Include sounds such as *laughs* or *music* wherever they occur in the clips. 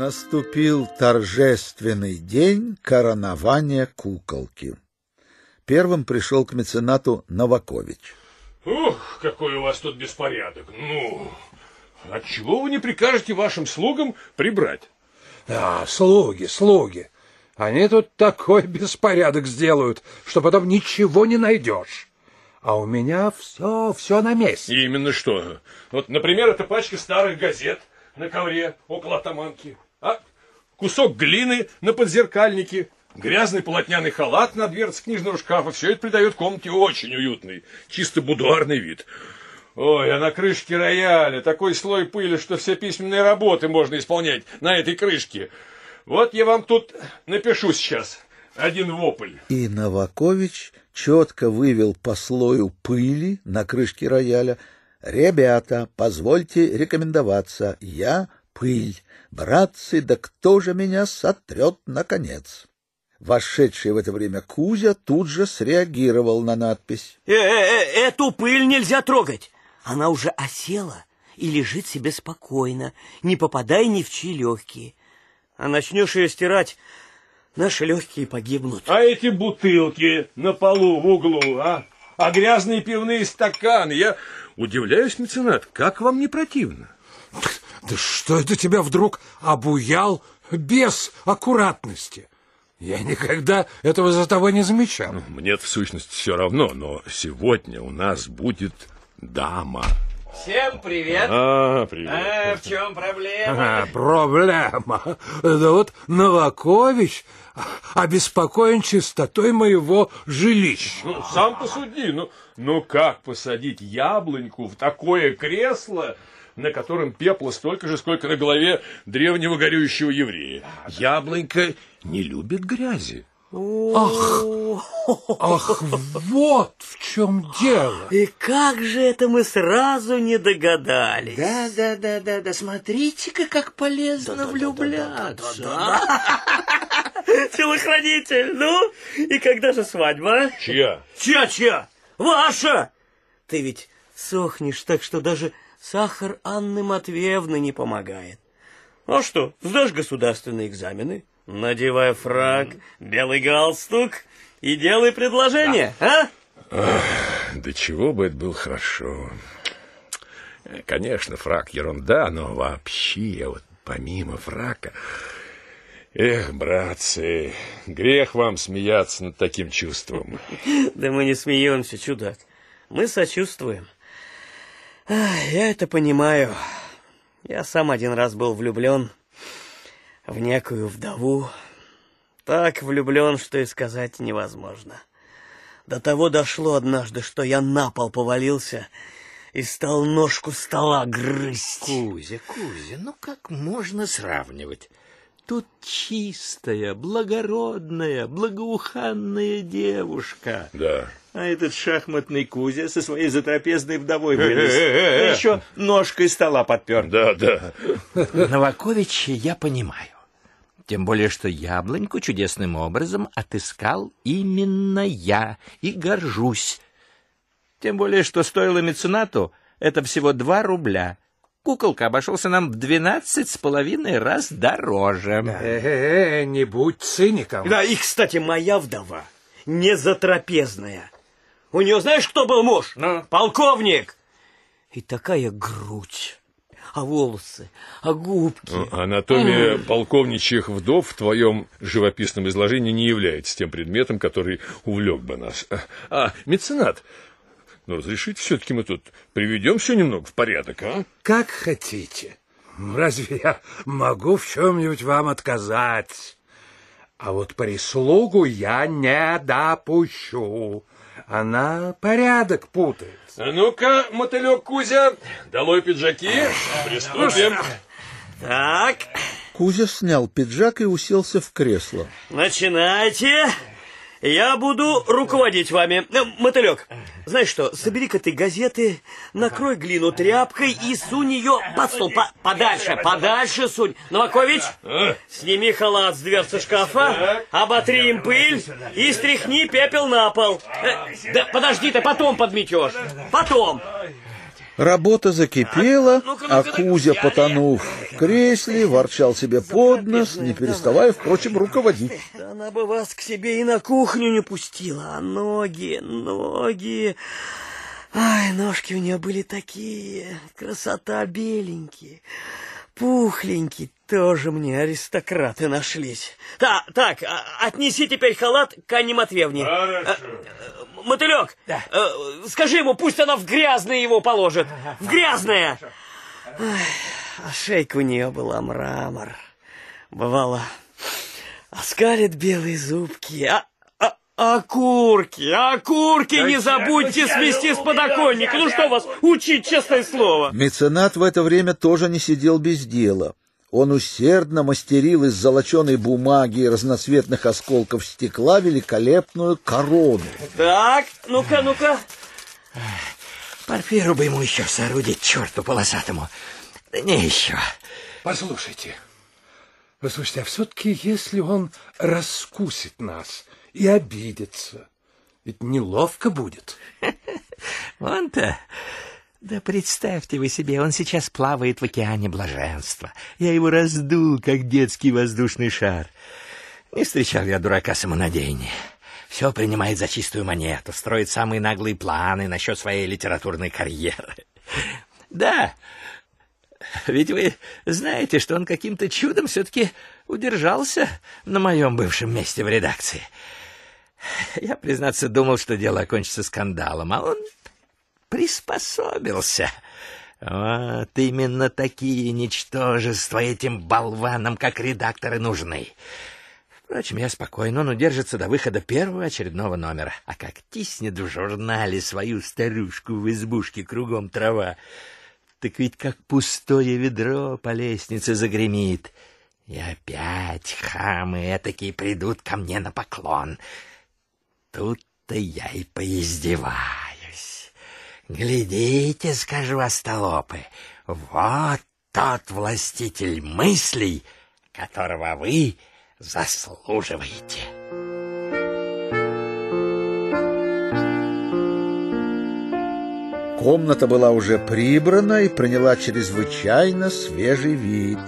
Наступил торжественный день коронования куколки. Первым пришел к меценату Новакович. Ух, какой у вас тут беспорядок. Ну, отчего вы не прикажете вашим слугам прибрать? А, слуги, слуги. Они тут такой беспорядок сделают, что потом ничего не найдешь. А у меня все, все на месте. И именно что? Вот, например, эта пачка старых газет на ковре около атаманки, а кусок глины на подзеркальнике, грязный полотняный халат на дверце книжного шкафа. Все это придает комнате очень уютный, чисто будуарный вид. Ой, а на крышке рояля такой слой пыли, что все письменные работы можно исполнять на этой крышке. Вот я вам тут напишу сейчас один вопль. И Новакович четко вывел по слою пыли на крышке рояля «Ребята, позвольте рекомендоваться, я пыль, братцы, да кто же меня сотрет наконец?» Вошедший в это время Кузя тут же среагировал на надпись. Э -э -э «Эту пыль нельзя трогать, она уже осела и лежит себе спокойно, не попадая ни в чьи легкие. А начнешь ее стирать, наши легкие погибнут. А эти бутылки на полу в углу, а? А грязные пивные стаканы, я удивляюсь, меценат, как вам не противно? Да что это тебя вдруг обуял без аккуратности? Я никогда этого за тобой не замечал. Мне в сущности все равно, но сегодня у нас будет дама. Всем привет. А, привет. А, в чем проблема? А, проблема. Да вот Новакович обеспокоен чистотой моего жилища. Ну, сам посуди. Ну, ну как посадить яблоньку в такое кресло, на котором пепла столько же, сколько на голове древнего горюющего еврея? Яблонька не любит грязи. Ах, ах, вот в чем дело. И как же это мы сразу не догадались. Да, да, да, да, да. Смотрите-ка, как полезно да, влюбляться. *laughs* Телохранитель, ну, и когда же свадьба? Чья? Чья, чья? Ваша! Ты ведь сохнешь так, что даже сахар Анны Матвеевны не помогает. А что, сдашь государственные экзамены? Надевай фраг, белый галстук и делай предложение, да. а? Ах, да чего бы это было хорошо. Конечно, фраг ерунда, но вообще, вот помимо фрака... Эх, братцы, грех вам смеяться над таким чувством. *laughs* Да мы не смеемся, чудак. Мы сочувствуем. Я это понимаю. Я сам один раз был влюблен в некую вдову. Так влюблен, что и сказать невозможно. До того дошло однажды, что я на пол повалился и стал ножку стола грызть. Кузя, Кузя, ну как можно сравнивать? Тут чистая, благородная, благоуханная девушка. Да. А этот шахматный Кузя со своей затрапезной вдовой вылез. А еще ножкой стола подпер. Да, да. Новаковича я понимаю. Тем более, что яблоньку чудесным образом отыскал именно я и горжусь. Тем более, что стоило меценату это всего два рубля. Куколка обошелся нам в двенадцать с половиной раз дороже. Э-э-э, не будь циником. Да, и, кстати, моя вдова не затрапезная. У нее знаешь, кто был муж? Ну? Полковник. И такая грудь а волосы, а губки. Ну, анатомия mm. полковничьих вдов в твоем живописном изложении не является тем предметом, который увлек бы нас. А, а меценат, ну, разрешите все-таки мы тут приведем все немного в порядок, а? Как хотите. Разве я могу в чем-нибудь вам отказать? А вот прислугу я не допущу. Она порядок путает. А ну-ка, мотылек Кузя, долой пиджаки, приступим. Так. Кузя снял пиджак и уселся в кресло. Начинайте. Я буду руководить вами. Э, мотылек, знаешь что, собери-ка ты газеты, накрой глину тряпкой и сунь ее под стол. По подальше, подальше сунь. Новакович, сними халат с дверцы шкафа, оботри им пыль и стряхни пепел на пол. Э, да подожди ты, потом подметешь. Потом. Работа закипела, А, а Кузя, потонув в кресле, ворчал себе под нос, не переставая, впрочем, руководить. Да она бы вас к себе и на кухню не пустила, а ноги, ноги... Ай, ножки у нее были такие, красота беленькие, пухленькие, тоже мне аристократы нашлись. Так, а- отнеси теперь халат к Анне Матвеевне. Хорошо. Мотылек, э, скажи ему, пусть она в грязное его положит. В грязное. А шейка у нее была мрамор. Бывало, оскалит белые зубки. А, а- окурки, окурки не забудьте смести с подоконника. Ну что вас, учить, честное слово. Меценат в это время тоже не сидел без дела. Он усердно мастерил из золоченой бумаги и разноцветных осколков стекла великолепную корону. Так, ну-ка, ну-ка. Порфиру бы ему еще соорудить, черту полосатому. Да не еще. Послушайте, послушайте, а все-таки если он раскусит нас и обидится, ведь неловко будет. *laughs* Он-то... Да представьте вы себе, он сейчас плавает в океане блаженства. Я его раздул, как детский воздушный шар. Не встречал я дурака самонадеяннее. Все принимает за чистую монету, строит самые наглые планы насчет своей литературной карьеры. Да, ведь вы знаете, что он каким-то чудом все-таки удержался на моем бывшем месте в редакции. Я, признаться, думал, что дело окончится скандалом, а он приспособился. Вот именно такие ничтожества этим болванам, как редакторы, нужны. Впрочем, я спокоен, он удержится до выхода первого очередного номера. А как тиснет в журнале свою старушку в избушке кругом трава, так ведь как пустое ведро по лестнице загремит. И опять хамы этакие придут ко мне на поклон. Тут-то я и поиздеваюсь. Глядите, скажу остолопы, вот тот властитель мыслей, которого вы заслуживаете. Комната была уже прибрана и приняла чрезвычайно свежий вид.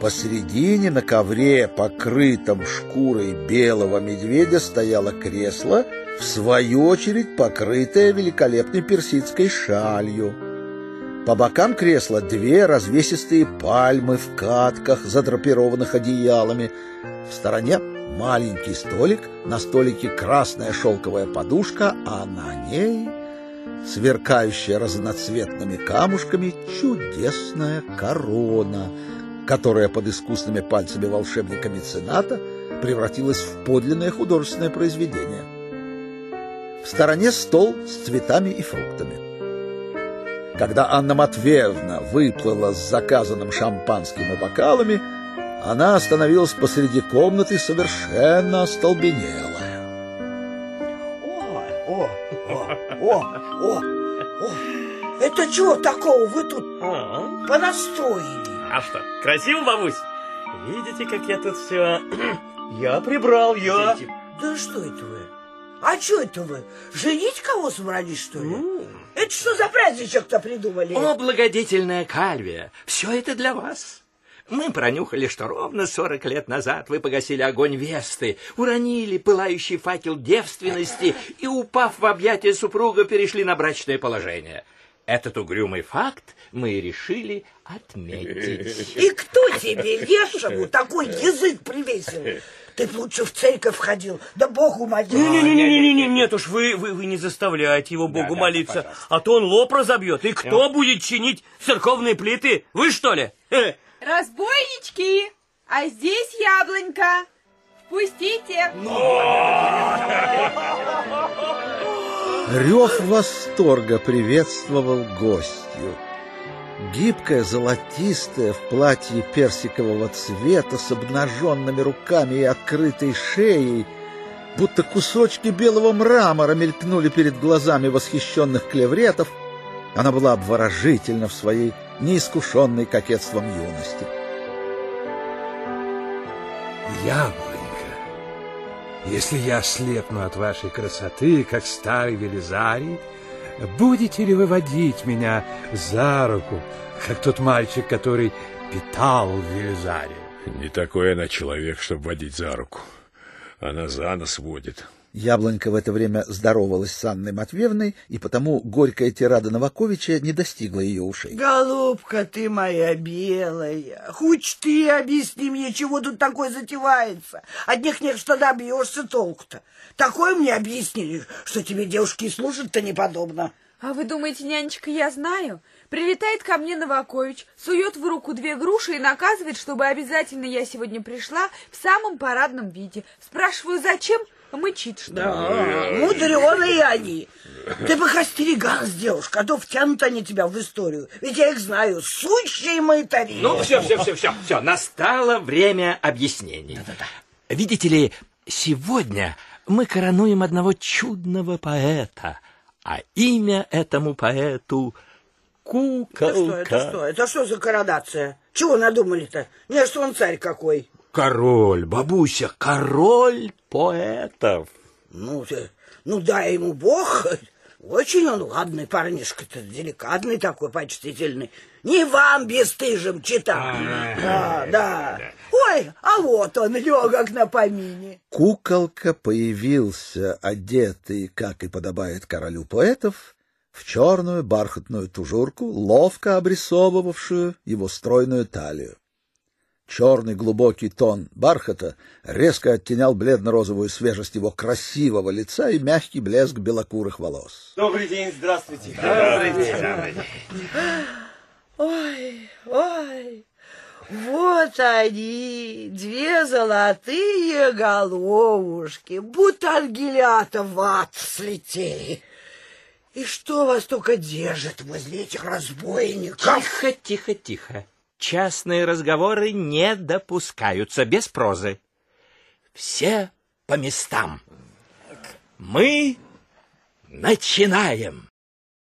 Посередине на ковре, покрытом шкурой белого медведя, стояло кресло, в свою очередь покрытое великолепной персидской шалью. По бокам кресла две развесистые пальмы в катках, задрапированных одеялами. В стороне маленький столик, на столике красная шелковая подушка, а на ней сверкающая разноцветными камушками чудесная корона, которая под искусными пальцами волшебника мецената превратилась в подлинное художественное произведение. В стороне стол с цветами и фруктами. Когда Анна Матвеевна выплыла с заказанным шампанским и бокалами, она остановилась посреди комнаты совершенно остолбенелая. О, о, о, о, о. Это чего такого вы тут А, понастроили? а что, красиво, бабусь? Видите, как я тут все... *clears throat* Я прибрал, я... Да что это вы? А что это вы? Женить кого собрались, что ли? Это что за праздничек-то придумали? О, благодетельная Кальвия, все это для вас. Мы пронюхали, что ровно сорок лет назад вы погасили огонь Весты, уронили пылающий факел девственности и, упав в объятия супруга, перешли на брачное положение. Этот угрюмый факт мы решили отметить. И кто тебе, лешему, такой язык привесил? Ты б лучше в церковь ходил, да Богу молил. Не-не-не, нет уж, вы, вы, вы не заставляйте его Богу да, молиться, а то он лоб разобьет. И кто будет чинить церковные плиты? Вы, что ли? Э, Разбойнички, а здесь яблонька. Впустите. Рев восторга приветствовал гостью. Гибкая, золотистая, в платье персикового цвета, с обнаженными руками и открытой шеей, будто кусочки белого мрамора мелькнули перед глазами восхищенных клевретов, она была обворожительна в своей неискушенной кокетством юности. Яблонька, если я ослепну от вашей красоты, как старый Велизарий, будете ли вы водить меня за руку, как тот мальчик, который питал в? Не такой она человек, чтобы водить за руку. Она за нос водит. Яблонька в это время здоровалась с Анной Матвеевной, и потому горькая тирада Новаковича не достигла ее ушей. Голубка ты моя белая, хоть ты объясни мне, чего тут такое затевается. Одних них что добьешься толку-то. Такое мне объяснили, что тебе девушки и слушать-то не подобно. А вы думаете, нянечка, я знаю? Прилетает ко мне Новакович, сует в руку две груши и наказывает, чтобы обязательно я сегодня пришла в самом парадном виде. Спрашиваю, зачем? Мычит, что Да, мудреные они. Ты бы остерегалась, девушка, а то втянут они тебя в историю. Ведь я их знаю, сущие мытари. Ну, все, все, все, все, все, настало время объяснений. Видите ли, сегодня мы коронуем одного чудного поэта, а имя этому поэту Это что, это Куколка. что? Это что за коронация? Чего надумали-то? Не, что он царь какой. Король, бабуся, король поэтов. Ну, ты, ну дай ему бог. Очень он ладный парнишка-то, деликатный такой, почтительный. Не вам, бесстыжим, читать. Да, да. Ой, а вот он, легок на помине. Куколка появился, одетый, как и подобает королю поэтов, в черную бархатную тужурку, ловко обрисовывавшую его стройную талию. Черный глубокий тон бархата резко оттенял бледно-розовую свежесть его красивого лица и мягкий блеск белокурых волос. Добрый день, здравствуйте. Ой, ой, вот они, две золотые головушки, будто ангелята в ад слетели. И что вас только держит возле этих разбойников? Тихо, тихо, тихо. Частные разговоры не допускаются без прозы. Все по местам. Мы начинаем.